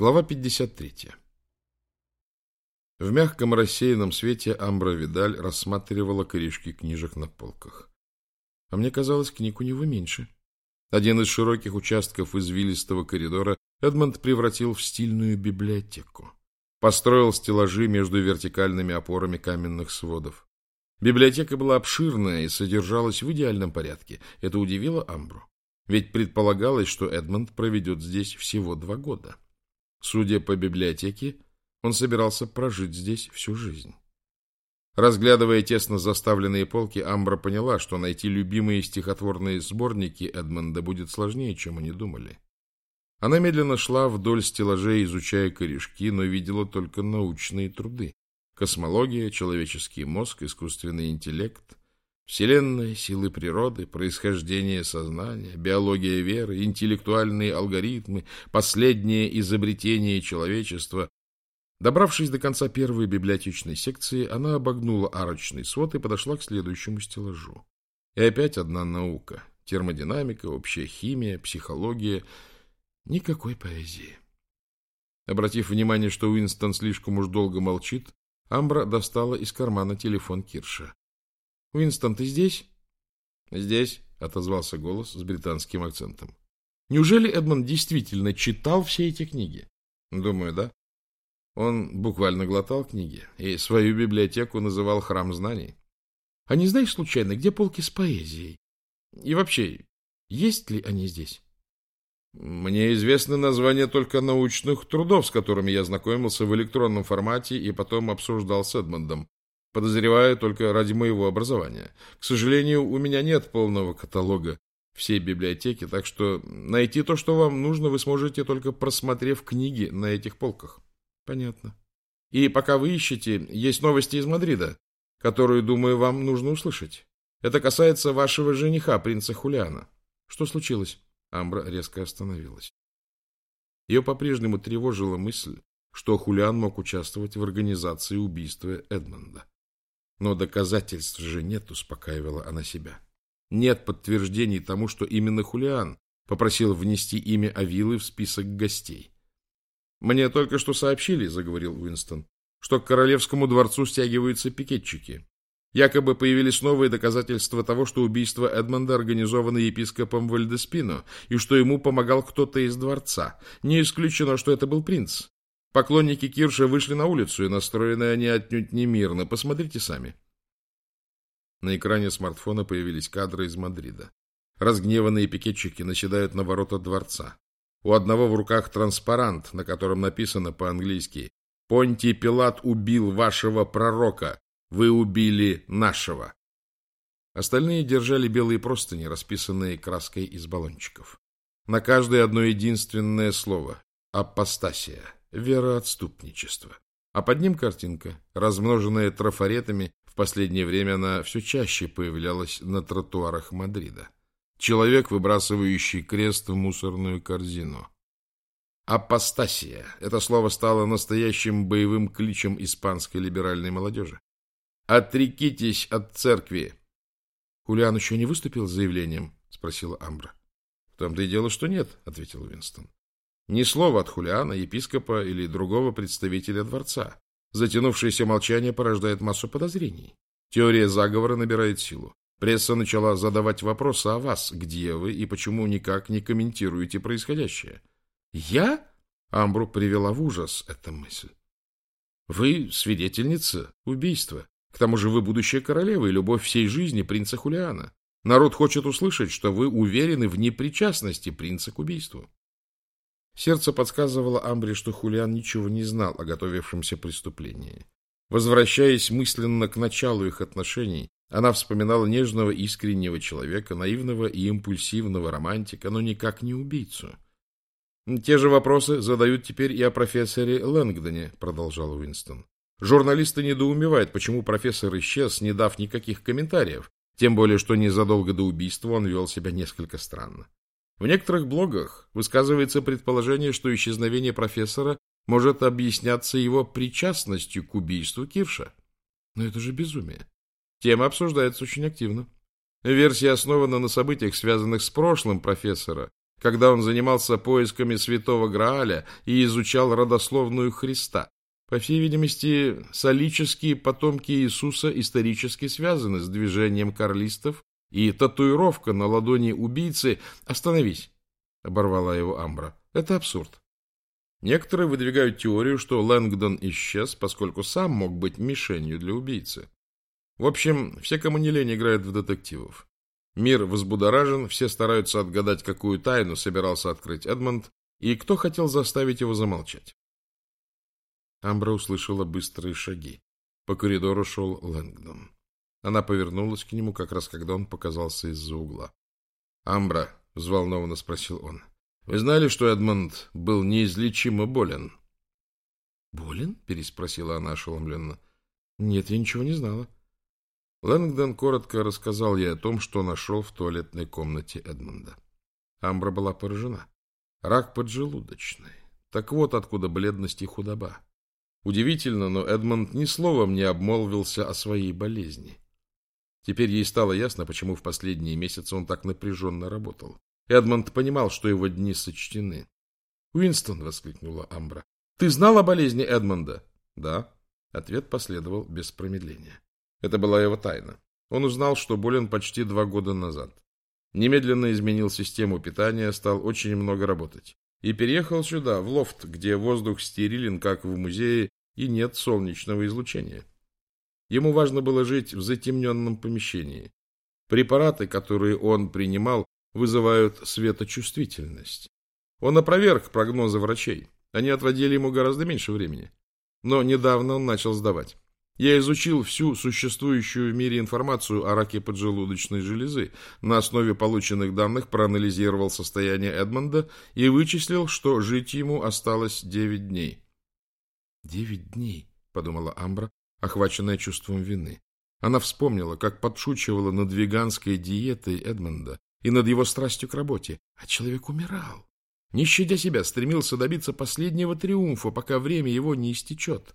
Глава 53. В мягком рассеянном свете Амбра Видаль рассматривала корешки книжек на полках. А мне казалось, книг у него меньше. Один из широких участков извилистого коридора Эдмонд превратил в стильную библиотеку. Построил стеллажи между вертикальными опорами каменных сводов. Библиотека была обширная и содержалась в идеальном порядке. Это удивило Амбру. Ведь предполагалось, что Эдмонд проведет здесь всего два года. Судя по библиотеке, он собирался прожить здесь всю жизнь. Разглядывая тесно заставленные полки, Амбра поняла, что найти любимые стихотворные сборники Эдмонда будет сложнее, чем они думали. Она медленно шла вдоль стеллажей, изучая корешки, но видела только научные труды. Космология, человеческий мозг, искусственный интеллект, Вселенная, силы природы, происхождение сознания, биология веры, интеллектуальные алгоритмы, последнее изобретение человечества. Добравшись до конца первой библиотечной секции, она обогнула арочный свод и подошла к следующему стеллажу. И опять одна наука. Термодинамика, общая химия, психология. Никакой поэзии. Обратив внимание, что Уинстон слишком уж долго молчит, Амбра достала из кармана телефон Кирша. — Уинстон, ты здесь? — Здесь, — отозвался голос с британским акцентом. — Неужели Эдмонд действительно читал все эти книги? — Думаю, да. Он буквально глотал книги и свою библиотеку называл храм знаний. — А не знаешь, случайно, где полки с поэзией? И вообще, есть ли они здесь? Мне известны названия только научных трудов, с которыми я знакомился в электронном формате и потом обсуждал с Эдмондом. Подозреваю только ради моего образования. К сожалению, у меня нет полного каталога всей библиотеки, так что найти то, что вам нужно, вы сможете только просмотрев книги на этих полках. Понятно. И пока вы ищете, есть новости из Мадрида, которые, думаю, вам нужно услышать. Это касается вашего жениха, принца Хулиана. Что случилось? Амбра резко остановилась. Ее по-прежнему тревожила мысль, что Хулиан мог участвовать в организации убийства Эдмонда. Но доказательств же нет, успокаивала она себя. Нет подтверждений тому, что именно Хулиан попросил внести имя Авилы в список гостей. «Мне только что сообщили», — заговорил Уинстон, «что к Королевскому дворцу стягиваются пикетчики. Якобы появились новые доказательства того, что убийство Эдмонда организовано епископом Вальдеспино, и что ему помогал кто-то из дворца. Не исключено, что это был принц. Поклонники Кирша вышли на улицу, и настроены они отнюдь не мирно. Посмотрите сами. На экране смартфона появились кадры из Мадрида. Разгневанные пикетчики наседают на ворота дворца. У одного в руках транспарант, на котором написано по-английски «Понтий Пилат убил вашего пророка, вы убили нашего». Остальные держали белые простыни, расписанные краской из баллончиков. На каждое одно единственное слово — апостасия вероотступничество. А под ним картинка, размноженная трафаретами, в последнее время она все чаще появлялась на тротуарах Мадрида. Человек, выбрасывающий крест в мусорную корзину. Апостасия. Это слово стало настоящим боевым кличем испанской либеральной молодежи. «Отрекитесь от церкви!» «Хулиан еще не выступил с заявлением?» — спросила Амбра. — В том-то и дело, что нет, — ответил Уинстон. Ни слова от Хулиана, епископа или другого представителя дворца. Затянувшееся молчание порождает массу подозрений. Теория заговора набирает силу. Пресса начала задавать вопросы о вас, где вы и почему никак не комментируете происходящее. Я? Амбру привела в ужас эта мысль. Вы свидетельница убийства. К тому же вы будущая королева и любовь всей жизни принца Хулиана. Народ хочет услышать, что вы уверены в непричастности принца к убийству. Сердце подсказывало Амбре, что Хулиан ничего не знал о готовившемся преступлении. Возвращаясь мысленно к началу их отношений, она вспоминала нежного, искреннего человека, наивного и импульсивного романтика, но никак не убийцу. «Те же вопросы задают теперь и о профессоре Лэнгдоне», — продолжал Уинстон. «Журналисты недоумевают, почему профессор исчез, не дав никаких комментариев, тем более, что незадолго до убийства он вел себя несколько странно. В некоторых блогах высказывается предположение, что исчезновение профессора может объясняться его причастностью к убийству Кирша. Но это же безумие. Тема обсуждается очень активно. Версия основана на событиях, связанных с прошлым профессора, когда он занимался поисками святого Грааля и изучал родословную Христа. По всей видимости, солические потомки Иисуса исторически связаны с движением карлистов, и татуировка на ладони убийцы «Остановись!» — оборвала его Амбра. «Это абсурд. Некоторые выдвигают теорию, что Лэнгдон исчез, поскольку сам мог быть мишенью для убийцы. В общем, все, кому не лень, играют в детективов. Мир взбудоражен, все стараются отгадать, какую тайну собирался открыть Эдмонд, и кто хотел заставить его замолчать. Амбра услышала быстрые шаги. По коридору шел Лэнгдон. Она повернулась к нему, как раз когда он показался из-за угла. — Амбра, — взволнованно спросил он, — вы знали, что Эдмонд был неизлечимо болен? — Болен? — переспросила она ошеломленно. — Нет, я ничего не знала. Лэнгдон коротко рассказал ей о том, что нашел в туалетной комнате Эдмонда. Амбра была поражена. Рак поджелудочный. Так вот откуда бледность и худоба. Удивительно, но Эдмонд ни словом не обмолвился о своей болезни. Теперь ей стало ясно, почему в последние месяцы он так напряженно работал. Эдмонд понимал, что его дни сочтены. «Уинстон!» — воскликнула Амбра. «Ты знал о болезни Эдмонда?» «Да». Ответ последовал без промедления. Это была его тайна. Он узнал, что болен почти два года назад. Немедленно изменил систему питания, стал очень много работать. И переехал сюда, в лофт, где воздух стерилен, как в музее, и нет солнечного излучения. Ему важно было жить в затемненном помещении. Препараты, которые он принимал, вызывают светочувствительность. Он опроверг прогнозы врачей. Они отводили ему гораздо меньше времени. Но недавно он начал сдавать. Я изучил всю существующую в мире информацию о раке поджелудочной железы, на основе полученных данных проанализировал состояние Эдмонда и вычислил, что жить ему осталось девять дней. «Девять дней», — подумала Амбра, охваченная чувством вины. Она вспомнила, как подшучивала над веганской диетой Эдмонда и над его страстью к работе, а человек умирал. Не щадя себя, стремился добиться последнего триумфа, пока время его не истечет.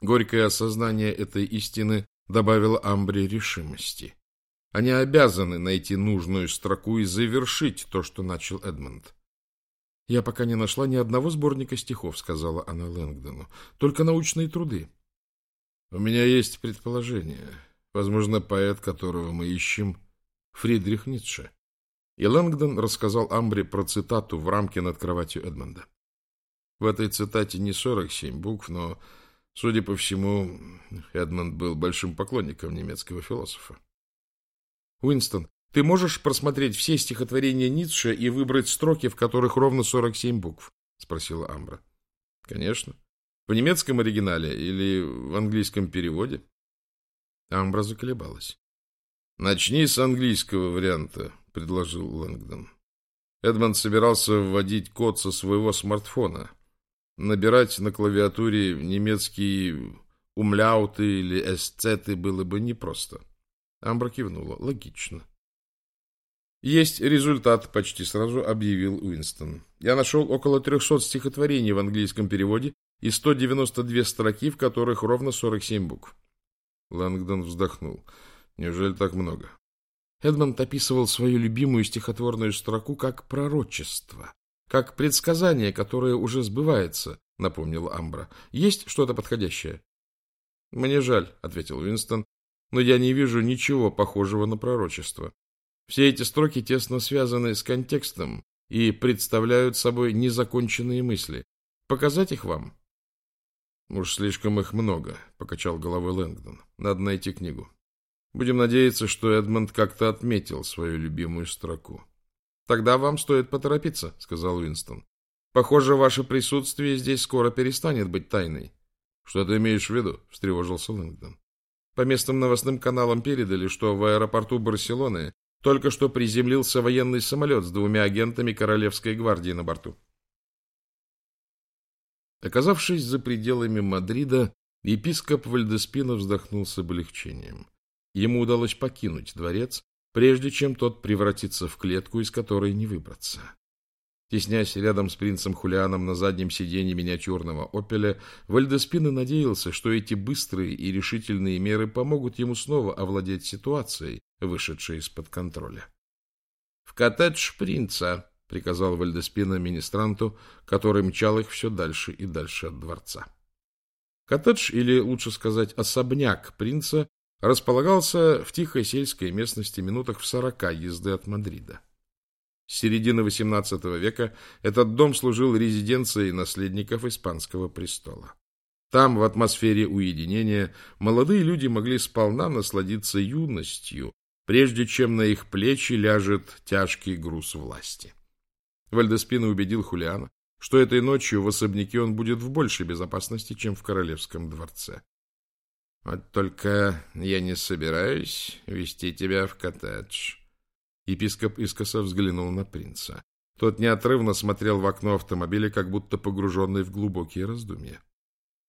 Горькое осознание этой истины добавило Амбре решимости. Они обязаны найти нужную строку и завершить то, что начал Эдмонд. «Я пока не нашла ни одного сборника стихов», — сказала она Лэнгдону. «Только научные труды». «У меня есть предположение. Возможно, поэт, которого мы ищем, Фридрих Ницше». И Лэнгдон рассказал Амбре про цитату в рамке над кроватью Эдмонда. В этой цитате не 47 букв, но Судя по всему, Эдмонд был большим поклонником немецкого философа. Уинстон, ты можешь просмотреть все стихотворения Ницше и выбрать строки, в которых ровно 47 букв? — спросила Амбра. — Конечно. В немецком оригинале или в английском переводе? Амбра заколебалась. — Начни с английского варианта, — предложил Лэнгдон. Эдмонд собирался вводить код со своего смартфона — Набирать на клавиатуре немецкие умляуты или эсцеты было бы непросто. Амбра кивнула. Логично. Есть результат, почти сразу объявил Уинстон. Я нашел около 300 стихотворений в английском переводе и 192 строки, в которых ровно 47 букв. Лэнгдон вздохнул. Неужели так много? Эдмонд описывал свою любимую стихотворную строку как пророчество как предсказание, которое уже сбывается, — напомнила Амбра. — Есть что-то подходящее? — Мне жаль, — ответил Уинстон, — но я не вижу ничего похожего на пророчество. Все эти строки тесно связаны с контекстом и представляют собой незаконченные мысли. Показать их вам? — Уж слишком их много, — покачал головой Лэнгдон. — Надо найти книгу. Будем надеяться, что Эдмонд как-то отметил свою любимую строку. Тогда вам стоит поторопиться, сказал Уинстон. Похоже, ваше присутствие здесь скоро перестанет быть тайной. Что ты имеешь в виду? встревожился Лэнгдон. По местным новостным каналам передали, что в аэропорту Барселоны только что приземлился военный самолет с двумя агентами Королевской гвардии на борту. Оказавшись за пределами Мадрида, епископ Вальдеспина вздохнул с облегчением. Ему удалось покинуть дворец, прежде чем тот превратится в клетку, из которой не выбраться. Теснясь рядом с принцем Хулианом на заднем сиденье миниатюрного «Опеля», Вальдеспина надеялся, что эти быстрые и решительные меры помогут ему снова овладеть ситуацией, вышедшей из-под контроля. В коттедж принца», — приказал Вальдеспина министранту, который мчал их все дальше и дальше от дворца. Коттедж, или лучше сказать особняк принца, располагался в тихой сельской местности минутах в сорока езды от Мадрида. С середины XVIII века этот дом служил резиденцией наследников испанского престола. Там, в атмосфере уединения, молодые люди могли сполна насладиться юностью, прежде чем на их плечи ляжет тяжкий груз власти. Вальдеспина убедил Хулиана, что этой ночью в особняке он будет в большей безопасности, чем в королевском дворце. Вот только я не собираюсь вести тебя в коттедж. Епископ искоса взглянул на принца. Тот неотрывно смотрел в окно автомобиля, как будто погруженный в глубокие раздумья.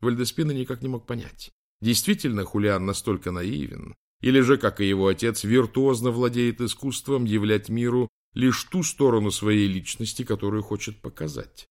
Вальдеспина никак не мог понять, действительно Хулиан настолько наивен, или же, как и его отец, виртуозно владеет искусством являть миру лишь ту сторону своей личности, которую хочет показать.